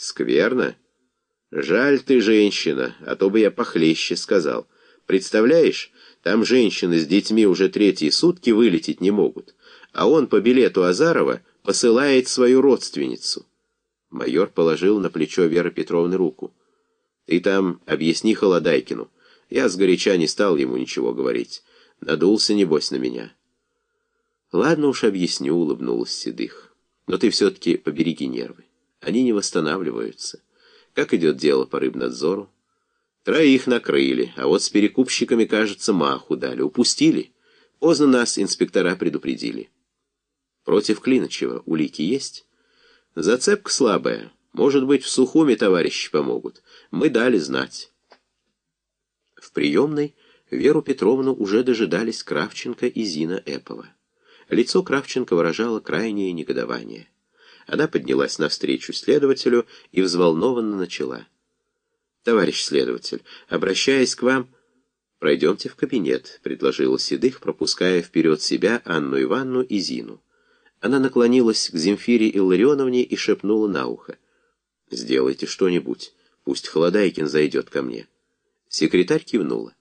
Скверно? Жаль ты, женщина, а то бы я похлеще сказал. Представляешь, там женщины с детьми уже третьи сутки вылететь не могут, а он по билету Азарова посылает свою родственницу. Майор положил на плечо Веры Петровны руку. Ты там объясни Холодайкину. Я сгоряча не стал ему ничего говорить. Надулся, небось, на меня. Ладно уж объясню, улыбнулась Седых. Но ты все-таки побереги нервы. Они не восстанавливаются. Как идет дело по рыбнадзору? Троих накрыли, а вот с перекупщиками, кажется, маху дали. Упустили. Поздно нас инспектора предупредили. Против Клиночева улики есть? Зацепка слабая. Может быть, в Сухуме товарищи помогут. Мы дали знать. В приемной Веру Петровну уже дожидались Кравченко и Зина Эпова. Лицо Кравченко выражало крайнее негодование. Она поднялась навстречу следователю и взволнованно начала. «Товарищ следователь, обращаясь к вам...» «Пройдемте в кабинет», — предложила Седых, пропуская вперед себя Анну Ивановну и Зину. Она наклонилась к Земфире Илларионовне и шепнула на ухо. «Сделайте что-нибудь, пусть Холодайкин зайдет ко мне». Секретарь кивнула.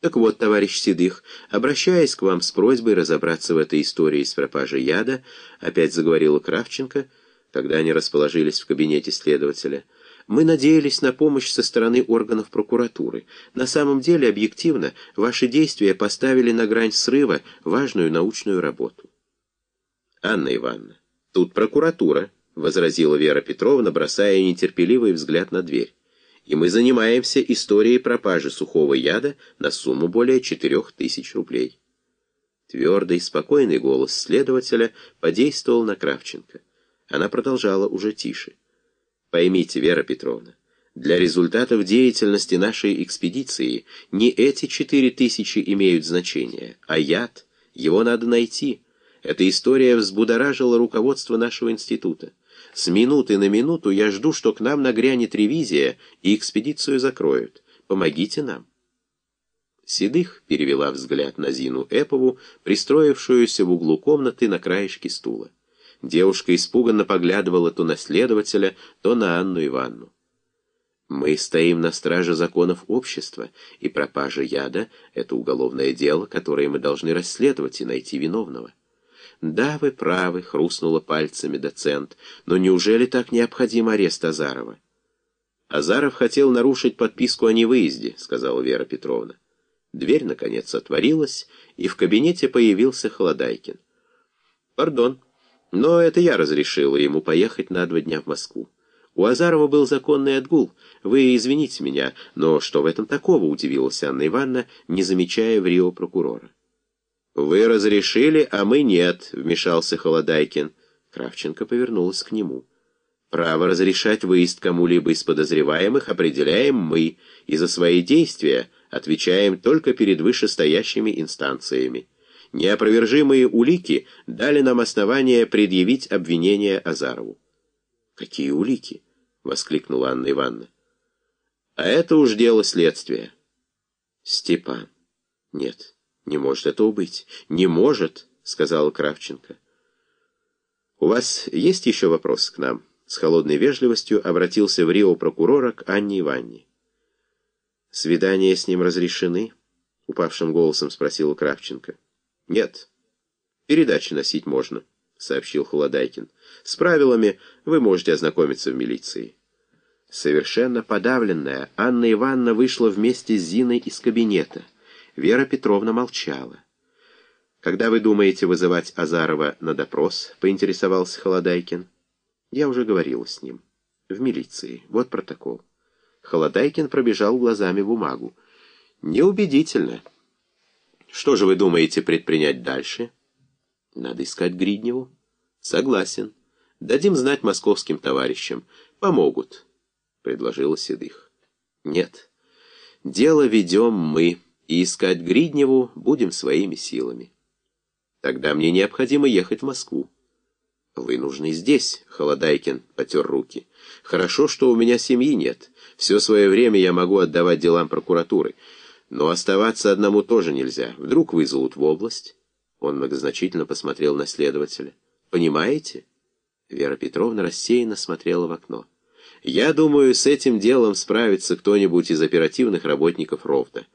«Так вот, товарищ Седых, обращаясь к вам с просьбой разобраться в этой истории с пропажей яда, опять заговорила Кравченко, когда они расположились в кабинете следователя, мы надеялись на помощь со стороны органов прокуратуры. На самом деле, объективно, ваши действия поставили на грань срыва важную научную работу. Анна Ивановна, тут прокуратура, возразила Вера Петровна, бросая нетерпеливый взгляд на дверь и мы занимаемся историей пропажи сухого яда на сумму более четырех тысяч рублей. Твердый, спокойный голос следователя подействовал на Кравченко. Она продолжала уже тише. «Поймите, Вера Петровна, для результатов деятельности нашей экспедиции не эти четыре тысячи имеют значение, а яд, его надо найти. Эта история взбудоражила руководство нашего института. С минуты на минуту я жду, что к нам нагрянет ревизия и экспедицию закроют. Помогите нам. Седых перевела взгляд на Зину Эпову, пристроившуюся в углу комнаты на краешке стула. Девушка испуганно поглядывала то на следователя, то на Анну Ивановну. Мы стоим на страже законов общества, и пропажа яда — это уголовное дело, которое мы должны расследовать и найти виновного. «Да, вы правы», — хрустнула пальцами доцент, «но неужели так необходим арест Азарова?» «Азаров хотел нарушить подписку о невыезде», — сказала Вера Петровна. Дверь, наконец, отворилась, и в кабинете появился Холодайкин. «Пардон, но это я разрешила ему поехать на два дня в Москву. У Азарова был законный отгул. Вы извините меня, но что в этом такого?» — удивилась Анна Ивановна, не замечая в Рио прокурора. «Вы разрешили, а мы нет», — вмешался Холодайкин. Кравченко повернулась к нему. «Право разрешать выезд кому-либо из подозреваемых определяем мы, и за свои действия отвечаем только перед вышестоящими инстанциями. Неопровержимые улики дали нам основание предъявить обвинение Азарову». «Какие улики?» — воскликнула Анна Ивановна. «А это уж дело следствия». «Степан. Нет». «Не может этого быть! Не может!» — сказала Кравченко. «У вас есть еще вопрос к нам?» С холодной вежливостью обратился в Рио прокурора к Анне Иванне. «Свидания с ним разрешены?» — упавшим голосом спросила Кравченко. «Нет. Передачи носить можно», — сообщил Холодайкин. «С правилами вы можете ознакомиться в милиции». Совершенно подавленная, Анна Ивановна вышла вместе с Зиной из кабинета — Вера Петровна молчала. «Когда вы думаете вызывать Азарова на допрос?» — поинтересовался Холодайкин. «Я уже говорила с ним. В милиции. Вот протокол». Холодайкин пробежал глазами бумагу. «Неубедительно. Что же вы думаете предпринять дальше?» «Надо искать Гридневу». «Согласен. Дадим знать московским товарищам. Помогут», — предложила Седых. «Нет. Дело ведем мы» и искать Гридневу будем своими силами. Тогда мне необходимо ехать в Москву. Вы нужны здесь, Холодайкин потер руки. Хорошо, что у меня семьи нет. Все свое время я могу отдавать делам прокуратуры. Но оставаться одному тоже нельзя. Вдруг вызовут в область. Он многозначительно посмотрел на следователя. Понимаете? Вера Петровна рассеянно смотрела в окно. Я думаю, с этим делом справится кто-нибудь из оперативных работников Ровда.